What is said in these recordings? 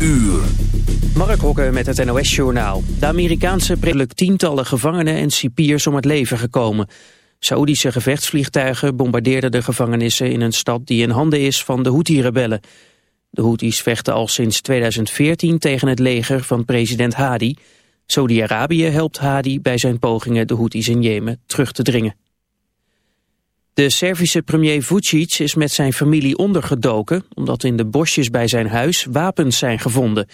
uur. Mark Hokke met het NOS-journaal. De Amerikaanse predelijk tientallen gevangenen en cipiers om het leven gekomen. Saoedische gevechtsvliegtuigen bombardeerden de gevangenissen in een stad die in handen is van de Houthi-rebellen. De Houthis vechten al sinds 2014 tegen het leger van president Hadi. Saudi-Arabië helpt Hadi bij zijn pogingen de Houthis in Jemen terug te dringen. De Servische premier Vucic is met zijn familie ondergedoken... omdat in de bosjes bij zijn huis wapens zijn gevonden.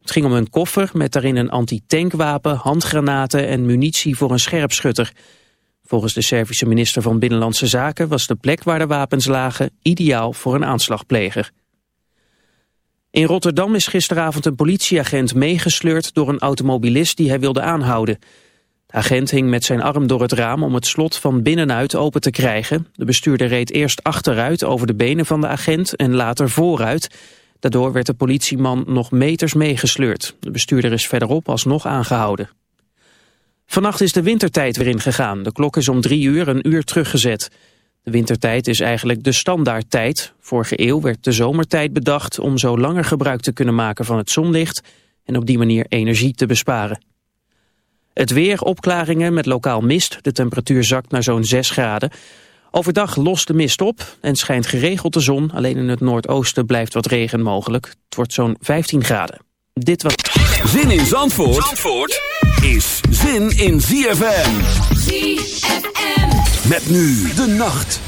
Het ging om een koffer met daarin een antitankwapen, handgranaten... en munitie voor een scherpschutter. Volgens de Servische minister van Binnenlandse Zaken... was de plek waar de wapens lagen ideaal voor een aanslagpleger. In Rotterdam is gisteravond een politieagent meegesleurd... door een automobilist die hij wilde aanhouden... De agent hing met zijn arm door het raam om het slot van binnenuit open te krijgen. De bestuurder reed eerst achteruit over de benen van de agent en later vooruit. Daardoor werd de politieman nog meters meegesleurd. De bestuurder is verderop alsnog aangehouden. Vannacht is de wintertijd weer ingegaan. De klok is om drie uur een uur teruggezet. De wintertijd is eigenlijk de standaardtijd. Vorige eeuw werd de zomertijd bedacht om zo langer gebruik te kunnen maken van het zonlicht en op die manier energie te besparen. Het weer, opklaringen met lokaal mist. De temperatuur zakt naar zo'n 6 graden. Overdag lost de mist op en schijnt geregeld de zon. Alleen in het noordoosten blijft wat regen mogelijk. Het wordt zo'n 15 graden. Dit was... Zin in Zandvoort, Zandvoort is zin in ZFM. ZFM. Met nu de nacht.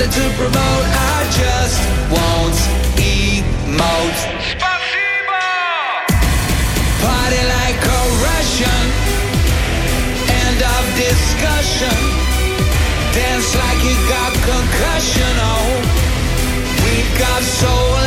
nothing to promote. I just won't emote. Spasibo! Party like a Russian. End of discussion. Dance like you got concussion. Oh, we got soul.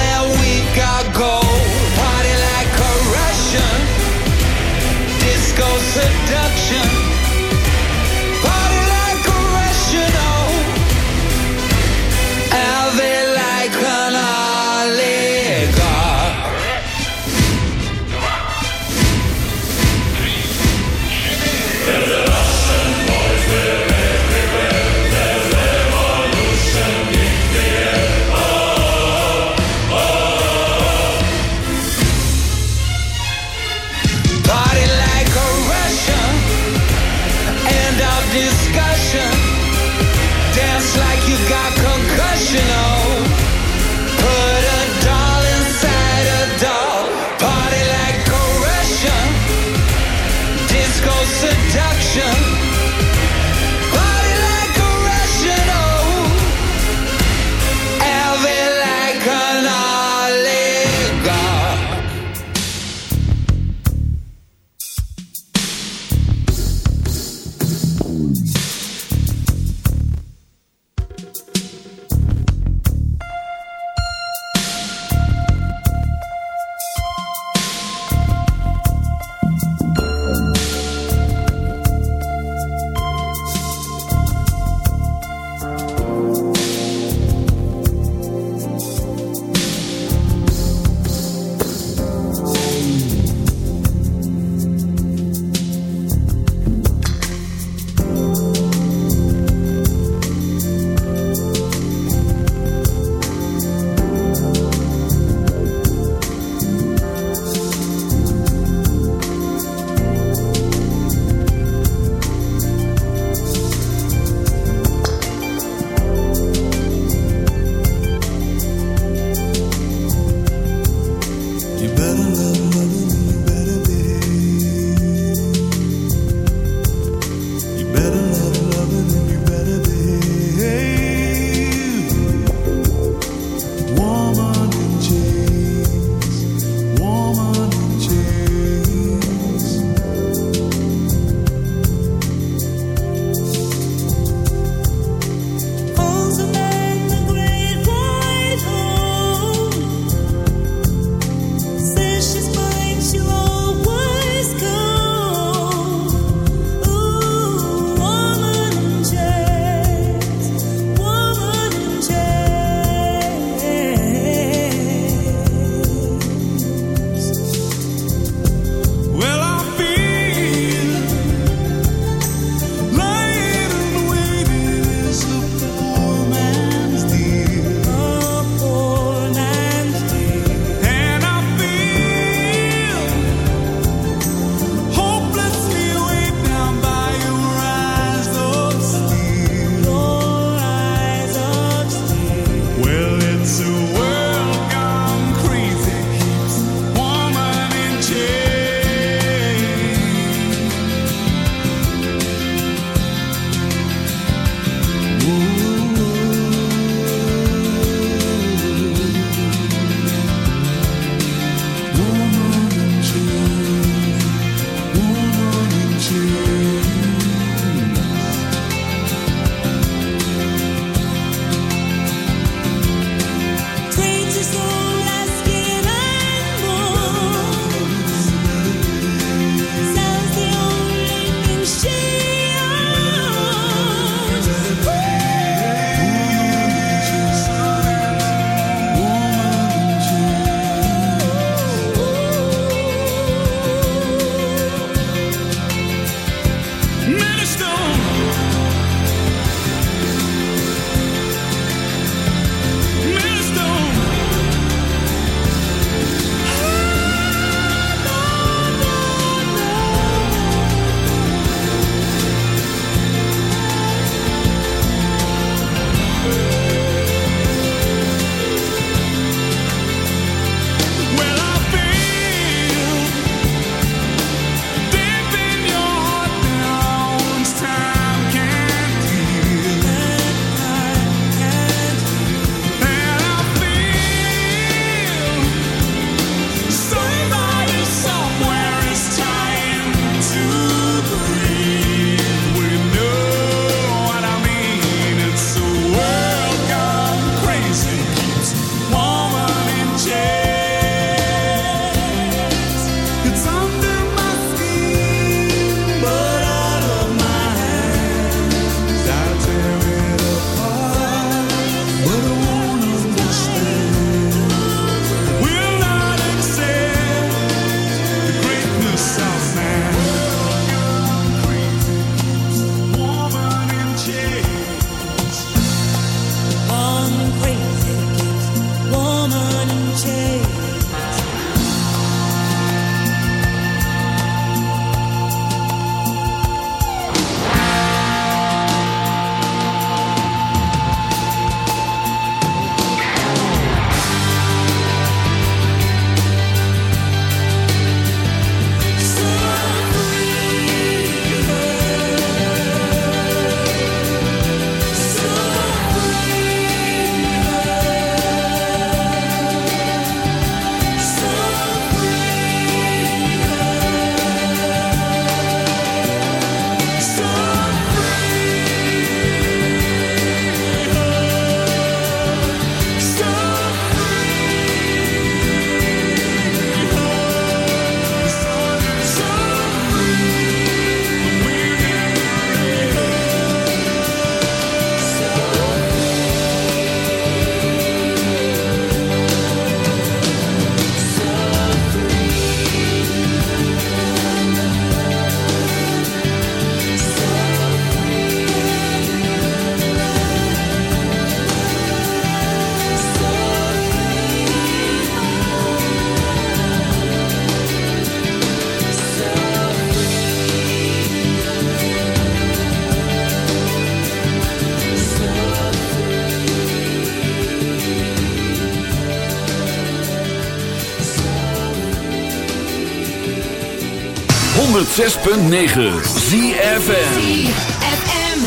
106.9 ZFM ZFM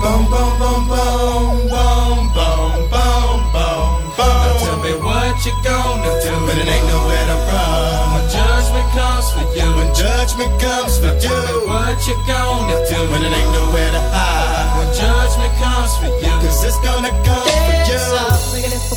Bum bum bum bum bum bum bum bum Now tell me what you gonna do. But it ain't nowhere to run. When judgment comes for you. When judgment comes for you Tell me what you gonna do. It ain't nowhere to hide. When judgment comes for you. Cause it's gonna come for you.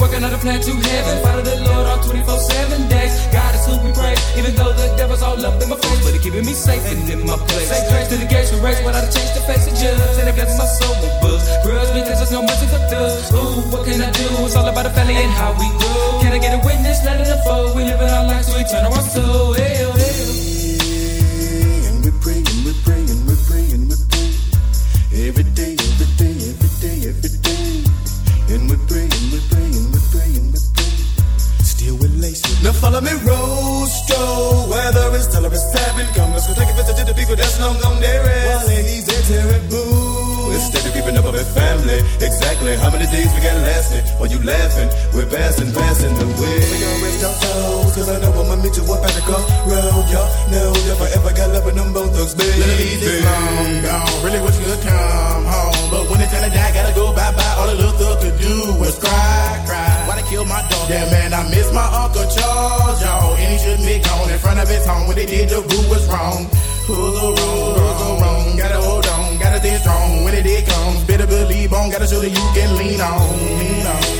Working on a plan to heaven. Follow the Lord all 24 7 days. God is who we praise, even though the devil's all up in my face. But he keeping me safe and in my place. Say grace to the gates we race without a change to face the judge. And it blesses my soul with books. Grudge because there's no mercy for thugs. Ooh, what can I do? It's all about the family and how we grow. They did, the rule was wrong. Who's the wrong? Who's the wrong? Gotta hold on, gotta stay strong. When it did comes, better believe on. Gotta show that you can lean on, lean on.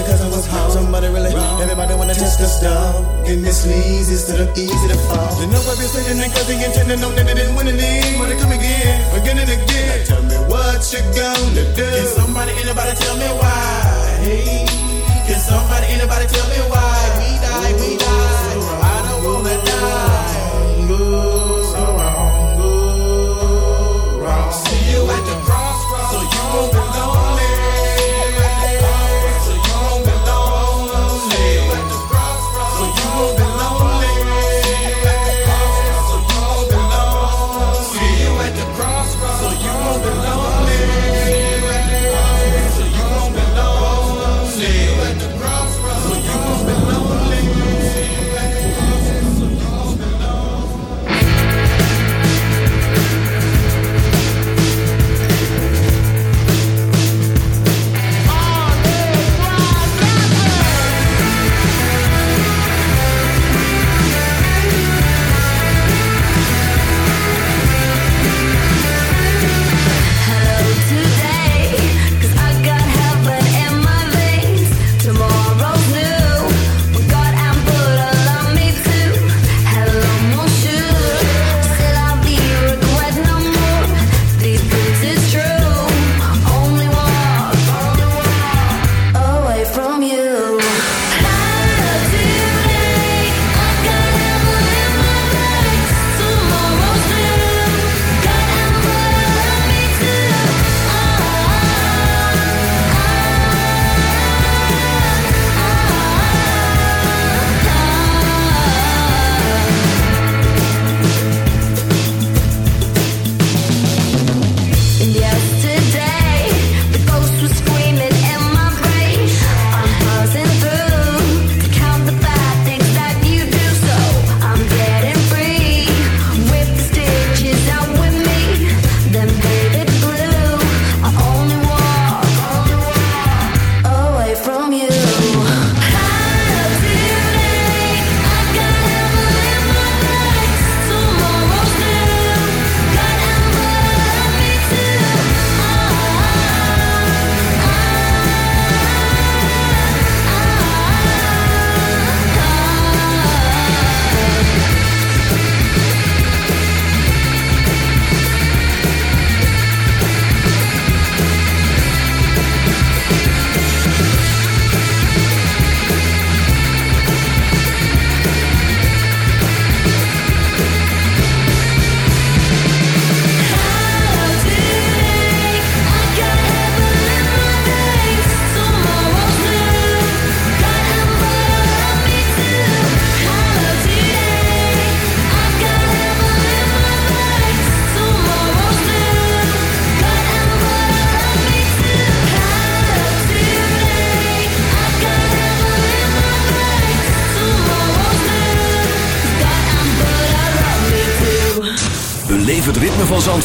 My bigger cousin was home. Somebody really, everybody wanna test. And this leads instead of easy to fall. The know sitting and cause intended on that they didn't win any. Wanna come again, again and again. Now tell me what you gonna do. Can somebody, anybody tell me why? Hey, can somebody, anybody tell me why?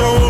soul.